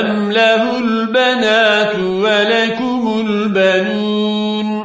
أم له البنات ولكم البنون